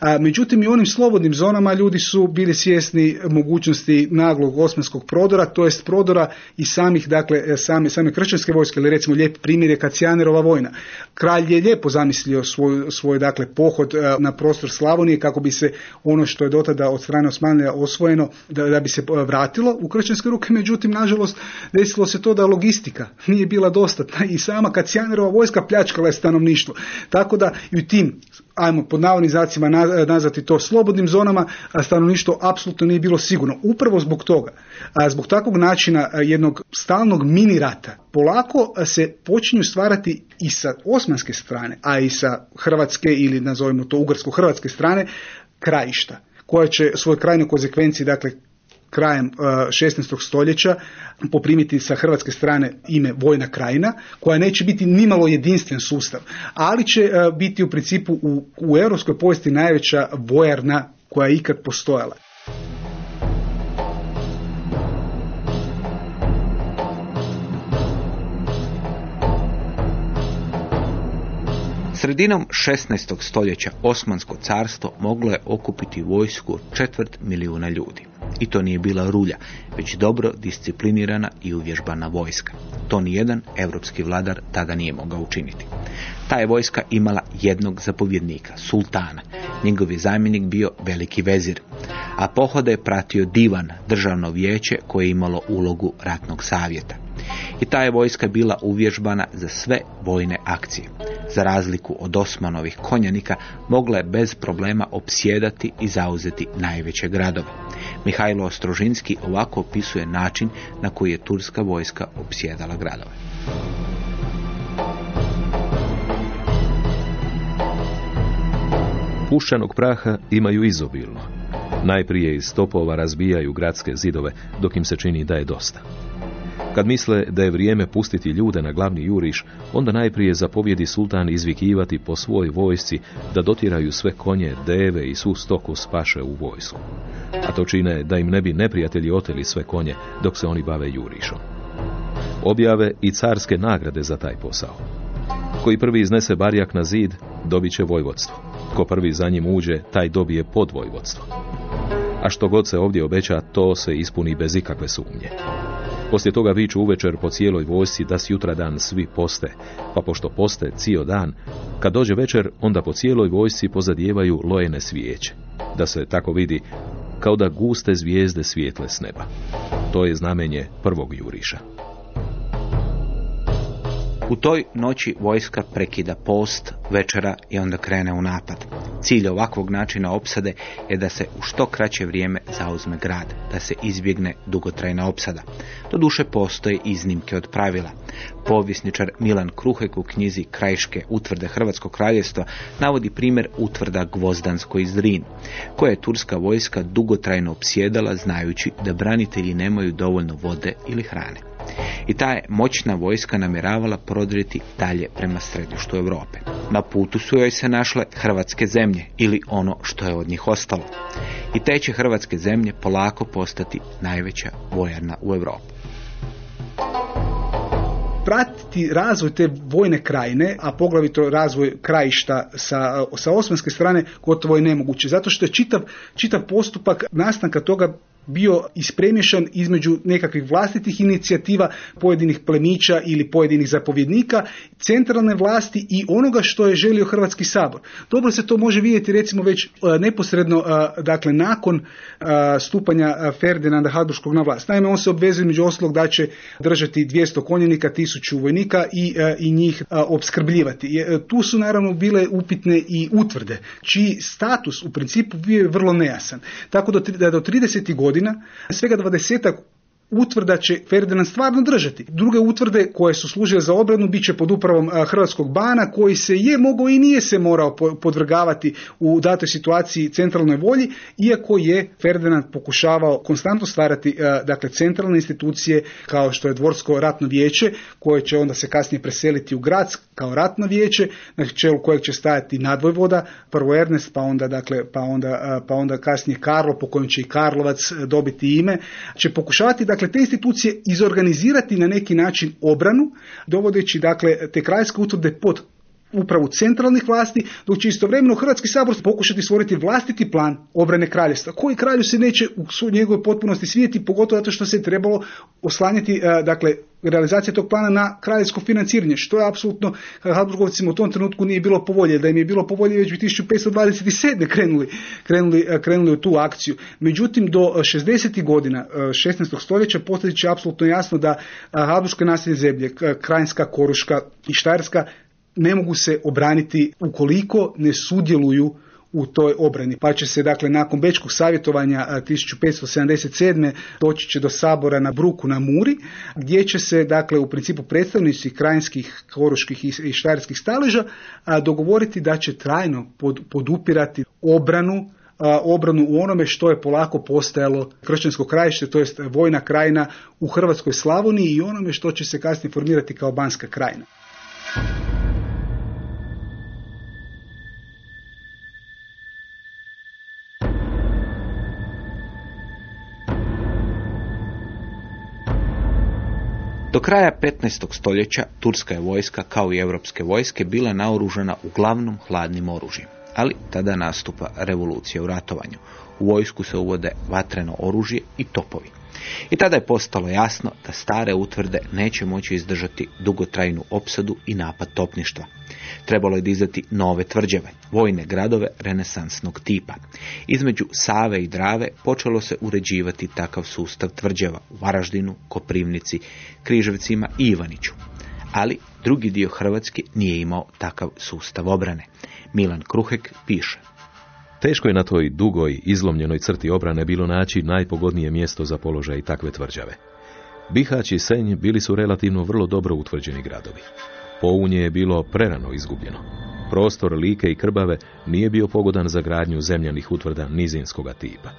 A, međutim, i onim slobodnim zonama ljudi su bili svjesni mogućnosti naglog osmanskog prodora, to jest prodora i samih, dakle, same, same kršćanske vojske, ili recimo lijep primjer je Kacijanerova vojna. Kralj je lijepo zamislio svoj, svoj dakle, pohod a, na prostor Slavonije kako bi se ono što je dotada od strane Osmanlija osvojeno, da, da bi se a, vratilo u kršćanske ruke, međutim, nažalost, desilo se to da logistika nije bila dostatna i sama Kacijanerova vojska pljačkala je stanovništvo. Tako da i u tim ajmo pod navodnizacima na- nazvati to slobodnim zonama, stanovništvo apsolutno nije bilo sigurno. Upravo zbog toga, a zbog takvog načina jednog stalnog mini rata, polako se počinju stvarati i sa osmanske strane, a i sa hrvatske ili nazovimo to ugarsko-hrvatske strane, krajišta koja će svoje krajnje konsekvencije, dakle krajem uh, 16. stoljeća poprimiti sa hrvatske strane ime Vojna krajina, koja neće biti nimalo jedinstven sustav, ali će uh, biti u principu u, u europskoj povijesti najveća vojarna koja je ikad postojala. Sredinom 16. stoljeća Osmansko carstvo moglo je okupiti vojsku od četvrt milijuna ljudi. I to nije bila rulja, već dobro disciplinirana i uvježbana vojska. To ni jedan europski vladar tada nije mogao učiniti. Ta je vojska imala jednog zapovjednika, sultana. Njegov je zamjenik bio veliki vezir. A pohode je pratio divan, državno vijeće koje je imalo ulogu ratnog savjeta. I ta je vojska bila uvježbana za sve vojne akcije. Za razliku od Osmanovih konjanika, mogla je bez problema opsjedati i zauzeti najveće gradove. Mihajlo Ostrožinski ovako opisuje način na koji je turska vojska opsjedala gradove. Puščanog praha imaju izobilno. Najprije iz topova razbijaju gradske zidove, dok im se čini da je dosta. Kad misle da je vrijeme pustiti ljude na glavni juriš, onda najprije zapovjedi sultan izvikivati po svoj vojsci da dotiraju sve konje, deve i svu stoku spaše u vojsku. A to čine da im ne bi neprijatelji oteli sve konje dok se oni bave jurišom. Objave i carske nagrade za taj posao. Koji prvi iznese barjak na zid, dobit će vojvodstvo. Ko prvi za njim uđe, taj dobije podvojvodstvo. A što god se ovdje obeća, to se ispuni bez ikakve sumnje. Poslije toga viču uvečer po cijeloj vojsci da s jutra dan svi poste, pa pošto poste cijel dan, kad dođe večer, onda po cijeloj vojsci pozadijevaju lojene svijeće, da se tako vidi kao da guste zvijezde svijetle s neba. To je znamenje prvog juriša. U toj noći vojska prekida post, večera i onda krene u napad. Cilj ovakvog načina opsade je da se u što kraće vrijeme zauzme grad, da se izbjegne dugotrajna opsada. Doduše postoje iznimke od pravila. Povjesničar Milan Kruhek u knjizi Krajiške utvrde Hrvatskog kraljevstva navodi primjer utvrda Gvozdansko iz Drin, koje je turska vojska dugotrajno opsjedala znajući da branitelji nemaju dovoljno vode ili hrane. I ta je moćna vojska namjeravala prodriti dalje prema središtu Europe. Na putu su joj se našle hrvatske zemlje ili ono što je od njih ostalo. I te će hrvatske zemlje polako postati najveća vojarna u Europi pratiti razvoj te vojne krajine, a poglavito razvoj krajišta sa, sa osmanske strane gotovo je nemoguće. Zato što je čitav, čitav postupak nastanka toga bio ispremješan između nekakvih vlastitih inicijativa pojedinih plemića ili pojedinih zapovjednika, centralne vlasti i onoga što je želio Hrvatski sabor. Dobro se to može vidjeti recimo već e, neposredno e, dakle nakon e, stupanja Ferdinanda Habsburgskog na vlast. Naime, on se obvezuje među oslog da će držati 200 konjenika, 1000 vojnika i, i njih opskrbljivati. Tu su naravno bile upitne i utvrde, čiji status u principu bio je vrlo nejasan. Tako da do 30. godina godina, svega dvadesetak utvrda će Ferdinand stvarno držati. Druge utvrde koje su služile za obranu bit će pod upravom Hrvatskog bana koji se je mogao i nije se morao podvrgavati u datoj situaciji centralnoj volji, iako je Ferdinand pokušavao konstantno stvarati dakle centralne institucije kao što je dvorsko ratno vijeće koje će onda se kasnije preseliti u grad kao ratno vijeće na čelu kojeg će stajati nadvojvoda, prvo Ernest pa onda dakle pa onda, pa onda kasnije Karlo po kojem će i Karlovac dobiti ime, će pokušavati dakle dakle te institucije izorganizirati na neki način obranu, dovodeći dakle te krajske utvrde pod upravu centralnih vlasti, dok će istovremeno Hrvatski sabor pokušati stvoriti vlastiti plan obrane kraljevstva, koji kralju se neće u njegovoj potpunosti svijeti, pogotovo zato što se trebalo oslanjati, e, dakle, realizacija tog plana na kraljevsko financiranje, što je apsolutno Habsburgovcima u tom trenutku nije bilo povolje, da im je bilo povolje već bi 1527. krenuli, krenuli, e, krenuli u tu akciju. Međutim, do 60. godina 16. E, stoljeća postavit će apsolutno jasno da Habsburgske nasljedne zemlje, Krajinska, Koruška i Štajerska ne mogu se obraniti ukoliko ne sudjeluju u toj obrani. Pa će se dakle nakon Bečkog savjetovanja 1577. doći će do sabora na Bruku na Muri, gdje će se dakle u principu predstavnici krajinskih, koruških i štajerskih staleža dogovoriti da će trajno podupirati obranu obranu u onome što je polako postajalo kršćansko krajište, to jest vojna krajina u Hrvatskoj Slavoniji i onome što će se kasnije formirati kao Banska krajina. Do kraja 15. stoljeća turska je vojska, kao i europske vojske, bila naoružana uglavnom hladnim oružjem. Ali tada nastupa revolucija u ratovanju. U vojsku se uvode vatreno oružje i topovi. I tada je postalo jasno da stare utvrde neće moći izdržati dugotrajnu opsadu i napad topništva. Trebalo je dizati nove tvrđave, vojne gradove renesansnog tipa. Između Save i Drave počelo se uređivati takav sustav tvrđava u Varaždinu, Koprivnici, Križevcima i Ivaniću. Ali drugi dio Hrvatske nije imao takav sustav obrane. Milan Kruhek piše. Teško je na toj dugoj, izlomljenoj crti obrane bilo naći najpogodnije mjesto za položaj takve tvrđave. Bihać i Senj bili su relativno vrlo dobro utvrđeni gradovi. Pounje je bilo prerano izgubljeno. Prostor Like i Krbave nije bio pogodan za gradnju zemljanih utvrda nizinskoga tipa.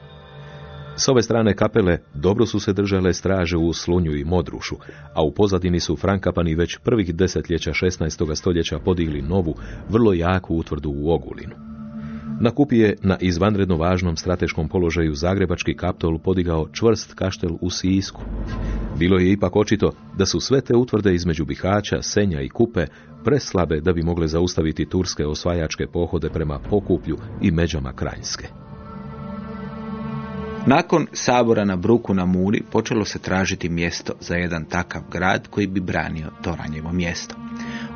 S ove strane kapele dobro su se držale straže u Slunju i Modrušu, a u pozadini su Frankapani već prvih desetljeća 16. stoljeća podigli novu, vrlo jaku utvrdu u Ogulinu. Na kupi je na izvanredno važnom strateškom položaju Zagrebački kaptol podigao čvrst kaštel u Sisku. Bilo je ipak očito da su sve te utvrde između Bihaća, Senja i Kupe preslabe da bi mogle zaustaviti turske osvajačke pohode prema Pokuplju i međama Kranjske. Nakon sabora na Bruku na Muri počelo se tražiti mjesto za jedan takav grad koji bi branio to ranjivo mjesto.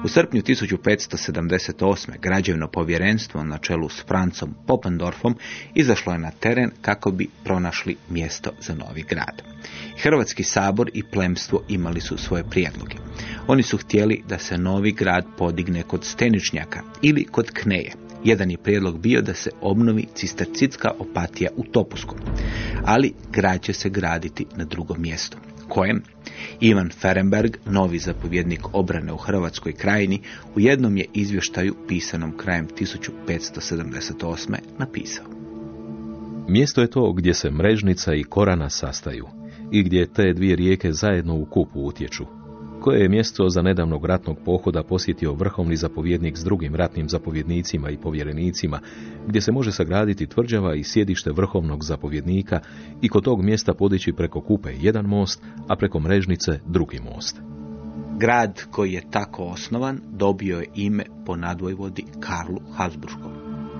U srpnju 1578. građevno povjerenstvo na čelu s Francom Popendorfom izašlo je na teren kako bi pronašli mjesto za novi grad. Hrvatski sabor i plemstvo imali su svoje prijedloge. Oni su htjeli da se novi grad podigne kod Steničnjaka ili kod Kneje. Jedan je prijedlog bio da se obnovi cistercitska opatija u Topuskom, ali grad će se graditi na drugom mjestu. Kojem? Ivan Ferenberg, novi zapovjednik obrane u Hrvatskoj krajini, u jednom je izvještaju pisanom krajem 1578. napisao. Mjesto je to gdje se mrežnica i korana sastaju i gdje te dvije rijeke zajedno u kupu utječu, koje je mjesto za nedavnog ratnog pohoda posjetio vrhovni zapovjednik s drugim ratnim zapovjednicima i povjerenicima, gdje se može sagraditi tvrđava i sjedište vrhovnog zapovjednika i kod tog mjesta podići preko kupe jedan most, a preko mrežnice drugi most. Grad koji je tako osnovan dobio je ime po nadvojvodi Karlu Habsburgskom.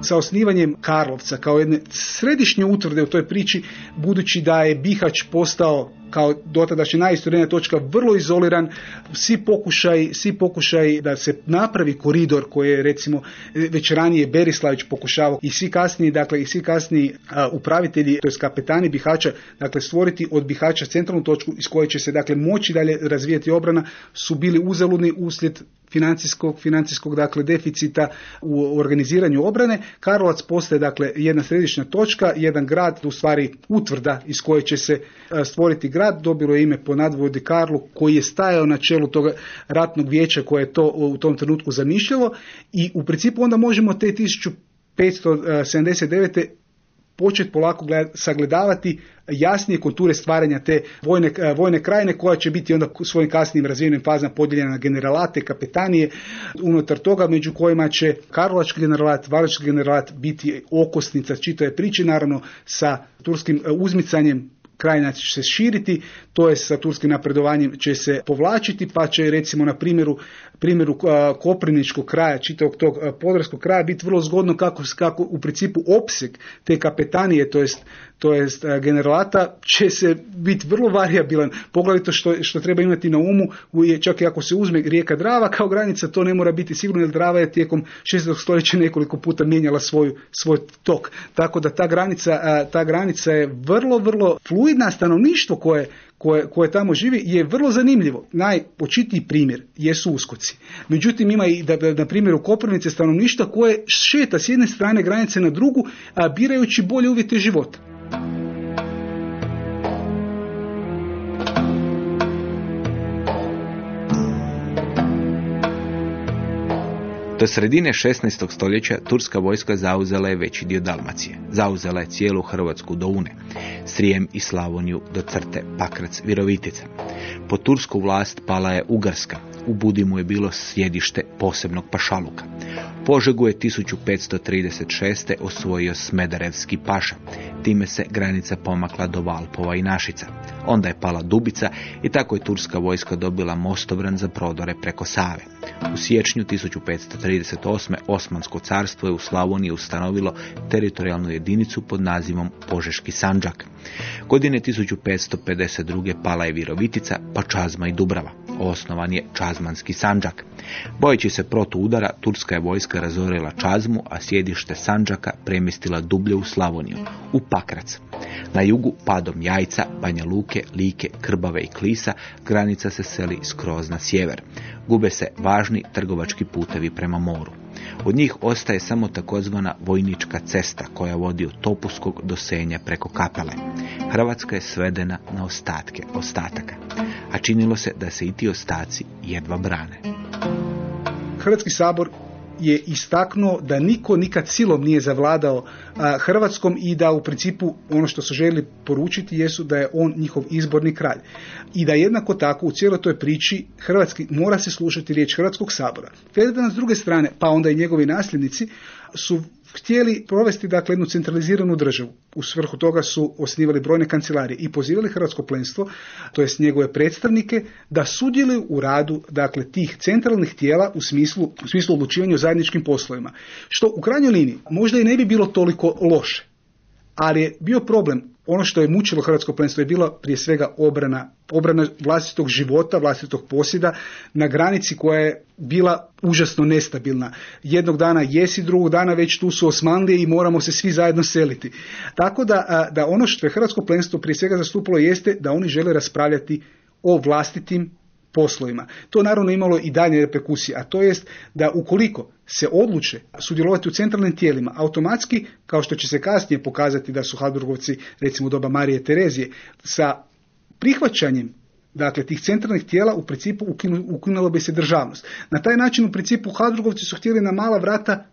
sa osnivanjem Karlovca kao jedne središnje utvrde u toj priči, budući da je Bihać postao kao dotadašnja najistorijena točka vrlo izoliran, svi pokušaj, svi pokušaj da se napravi koridor koji je recimo već ranije Berislavić pokušavao i svi kasniji, dakle i svi kasniji upravitelji, to kapetani Bihaća, dakle stvoriti od Bihaća centralnu točku iz koje će se dakle moći dalje razvijati obrana, su bili uzaludni uslijed financijskog, financijskog dakle deficita u organiziranju obrane. Karlovac postaje dakle jedna središnja točka, jedan grad, u stvari utvrda iz koje će se stvoriti grad, dobilo je ime po nadvojvodi Karlu koji je stajao na čelu toga ratnog vijeća koje je to u tom trenutku zamišljalo. I u principu onda možemo te 1579 početi polako sagledavati jasnije konture stvaranja te vojne, vojne krajine koja će biti onda svojim kasnijim razvijenim fazama podijeljena na generalate, kapetanije, unutar toga među kojima će Karlovački generalat, Varački generalat biti okosnica čitave priče, naravno sa turskim uzmicanjem krajina će se širiti, to je sa turskim napredovanjem će se povlačiti, pa će recimo na primjeru, primjeru Koprivničkog kraja, čitavog tog podravskog kraja biti vrlo zgodno kako, kako u principu opseg te kapetanije, to jest to jest generalata, će se biti vrlo variabilan, poglavito što, što treba imati na umu, čak i ako se uzme rijeka Drava kao granica, to ne mora biti sigurno, jer Drava je tijekom 16. stoljeća nekoliko puta mijenjala svoju, svoj tok. Tako da ta granica, ta granica je vrlo, vrlo fluidna, stanovništvo koje koje, koje tamo živi je vrlo zanimljivo. Najočitiji primjer jesu uskoci. Međutim, ima i da, na primjeru Koprivnice stanovništva koje šeta s jedne strane granice na drugu, a, birajući bolje uvjete života. Do sredine 16. stoljeća turska vojska zauzela je veći dio Dalmacije. Zauzela je cijelu Hrvatsku do Une, Srijem i Slavoniju do crte Pakrac Virovitica. Po tursku vlast pala je Ugarska. U Budimu je bilo sjedište posebnog pašaluka. Požegu je 1536. osvojio Smederevski paša. Time se granica pomakla do Valpova i Našica. Onda je pala Dubica i tako je turska vojska dobila mostobran za prodore preko Save. U siječnju 1538. Osmansko carstvo je u Slavoniji ustanovilo teritorijalnu jedinicu pod nazivom Požeški Sanđak. Godine 1552. pala je Virovitica, pa Čazma i Dubrava. Osnovan je Čazmanski Sanđak. Bojeći se protu udara, turska je vojska razorila Čazmu, a sjedište Sanđaka premjestila dublje u Slavoniju, u Pakrac. Na jugu padom Jajca, Banja Luke, Like, Krbave i Klisa granica se seli skroz na sjever. Gube se važni trgovački putevi prema moru. Od njih ostaje samo takozvana vojnička cesta koja vodi od Topuskog do Senja preko Kapele. Hrvatska je svedena na ostatke ostataka, a činilo se da se i ti ostaci jedva brane. Hrvatski sabor je istaknuo da niko nikad silom nije zavladao a, Hrvatskom i da u principu ono što su željeli poručiti jesu da je on njihov izborni kralj. I da jednako tako u cijeloj toj priči Hrvatski mora se slušati riječ Hrvatskog sabora. Ferdinand s druge strane, pa onda i njegovi nasljednici su htjeli provesti dakle jednu centraliziranu državu. U svrhu toga su osnivali brojne kancelarije i pozivali hrvatsko plenstvo, to jest njegove predstavnike, da sudjeluju u radu dakle tih centralnih tijela u smislu, u smislu odlučivanja o zajedničkim poslovima. Što u krajnjoj liniji možda i ne bi bilo toliko loše, ali je bio problem ono što je mučilo hrvatsko plenstvo je bilo prije svega obrana, obrana vlastitog života, vlastitog posjeda na granici koja je bila užasno nestabilna. Jednog dana jesi, drugog dana već tu su Osmanlije i moramo se svi zajedno seliti. Tako da, da ono što je hrvatsko plenstvo prije svega zastupilo jeste da oni žele raspravljati o vlastitim poslovima. To naravno imalo i dalje reperkusije, a to jest da ukoliko se odluče sudjelovati u centralnim tijelima, automatski, kao što će se kasnije pokazati da su Habsburgovci, recimo doba Marije Terezije, sa prihvaćanjem dakle tih centralnih tijela u principu ukinula bi se državnost. Na taj način u principu Habsburgovci su htjeli na mala vrata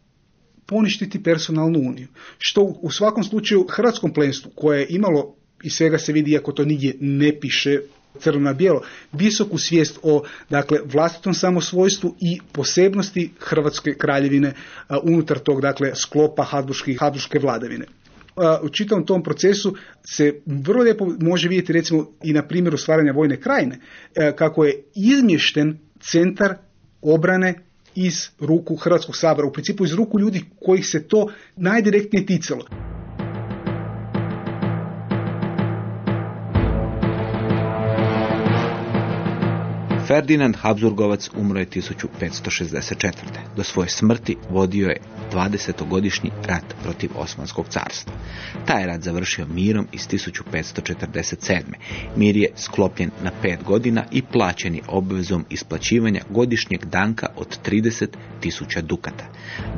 poništiti personalnu uniju. Što u svakom slučaju hrvatskom plenstvu koje je imalo i svega se vidi iako to nigdje ne piše crno na bijelo, visoku svijest o dakle, vlastitom samosvojstvu i posebnosti Hrvatske kraljevine unutar tog dakle, sklopa Habsburške vladavine. u čitavom tom procesu se vrlo lijepo može vidjeti recimo i na primjeru stvaranja vojne krajine kako je izmješten centar obrane iz ruku Hrvatskog sabora, u principu iz ruku ljudi kojih se to najdirektnije ticalo. Ferdinand Habsburgovac umro je 1564. Do svoje smrti vodio je 20-godišnji rat protiv Osmanskog carstva. Taj rat završio mirom iz 1547. Mir je sklopljen na pet godina i plaćen je obvezom isplaćivanja godišnjeg danka od 30 tisuća dukata.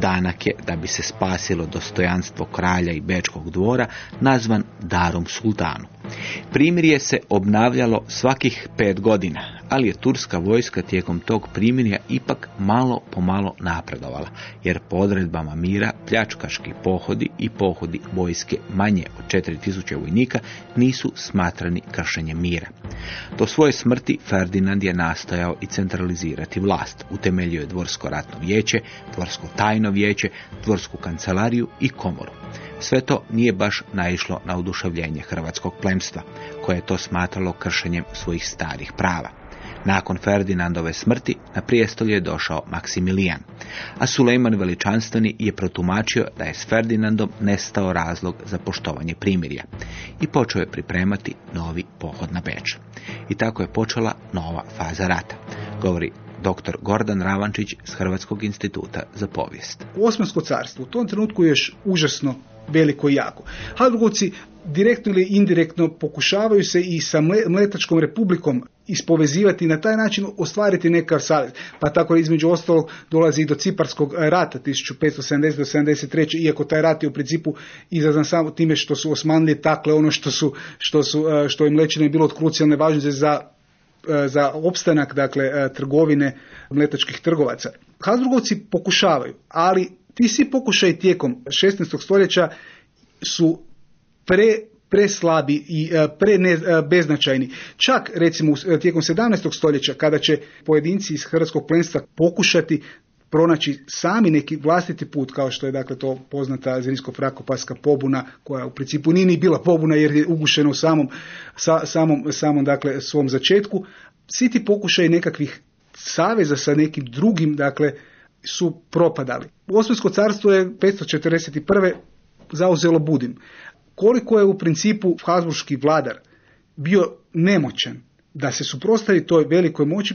Danak je, da bi se spasilo dostojanstvo kralja i bečkog dvora, nazvan darom sultanu. Primirje se obnavljalo svakih pet godina, ali je turska vojska tijekom tog primirja ipak malo po malo napredovala, jer po odredbama mira pljačkaški pohodi i pohodi vojske manje od 4000 vojnika nisu smatrani kršenjem mira. Do svoje smrti Ferdinand je nastojao i centralizirati vlast. Utemeljio je dvorsko ratno vijeće, dvorsko tajno vijeće, dvorsku kancelariju i komoru. Sve to nije baš naišlo na oduševljenje hrvatskog plemstva, koje je to smatralo kršenjem svojih starih prava. Nakon Ferdinandove smrti na prijestolje je došao Maksimilijan, a Sulejman Veličanstveni je protumačio da je s Ferdinandom nestao razlog za poštovanje primirja i počeo je pripremati novi pohod na Beč. I tako je počela nova faza rata, govori dr. Gordan Ravančić s Hrvatskog instituta za povijest. Osmansko carstvo u tom trenutku je još užasno veliko i jako. Habsburgovci direktno ili indirektno pokušavaju se i sa Mletačkom republikom ispovezivati na taj način ostvariti nekav savez. Pa tako između ostalog dolazi i do Ciparskog rata 1570-73. Iako taj rat je u principu izazvan samo time što su Osmanlije takle ono što su, što su, što im lečeno je bilo od krucijalne važnosti za za opstanak dakle trgovine mletačkih trgovaca. Habsburgovci pokušavaju, ali ti svi pokušaj tijekom 16. stoljeća su pre preslabi i pre ne, beznačajni. Čak recimo tijekom 17. stoljeća kada će pojedinci iz hrvatskog plenstva pokušati pronaći sami neki vlastiti put, kao što je dakle to poznata zrinsko-frakopaska pobuna, koja u principu nije ni bila pobuna jer je ugušena u samom, sa, samom, samom dakle, svom začetku. Svi ti pokušaj nekakvih saveza sa nekim drugim, dakle, su propadali. Osmansko carstvo je 541. zauzelo Budim. Koliko je u principu Habsburški vladar bio nemoćan da se suprostavi toj velikoj moći,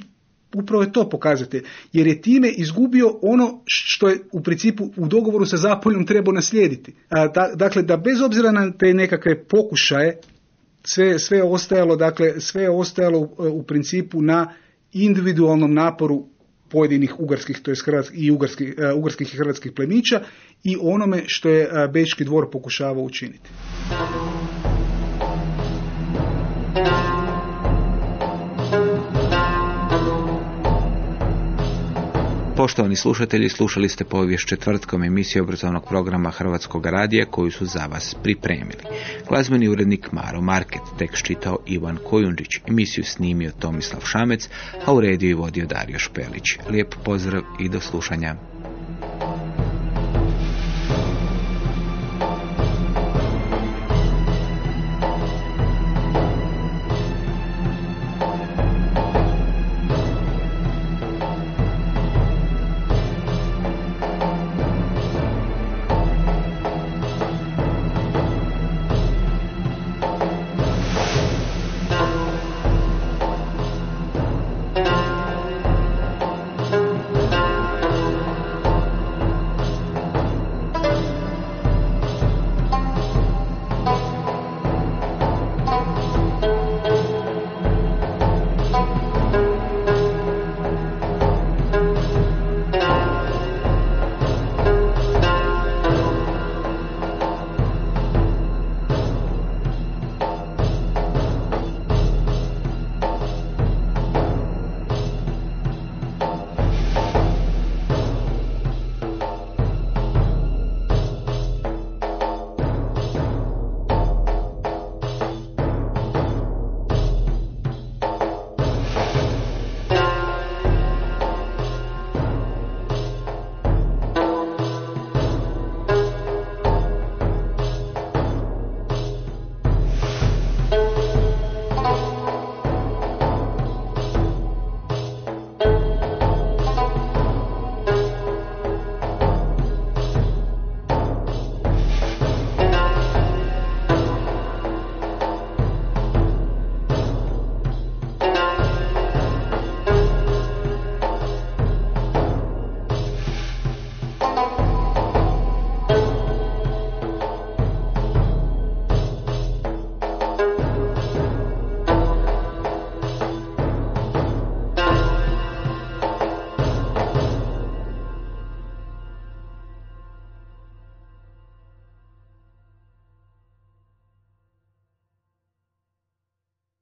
upravo je to pokazatelj. Jer je time izgubio ono što je u principu u dogovoru sa Zapoljom trebao naslijediti. dakle, da bez obzira na te nekakve pokušaje, sve, sve ostajalo, dakle, sve ostajalo u, u principu na individualnom naporu pojedinih ugarskih, to i ugarskih, ugarskih i hrvatskih plemića i onome što je Bečki dvor pokušavao učiniti. Poštovani slušatelji, slušali ste povijest četvrtkom emisije obrazovnog programa Hrvatskog radija koju su za vas pripremili. Glazbeni urednik Maro Market, tekst čitao Ivan Kojundžić, emisiju snimio Tomislav Šamec, a u rediju i vodio Dario Špelić. Lijep pozdrav i do slušanja.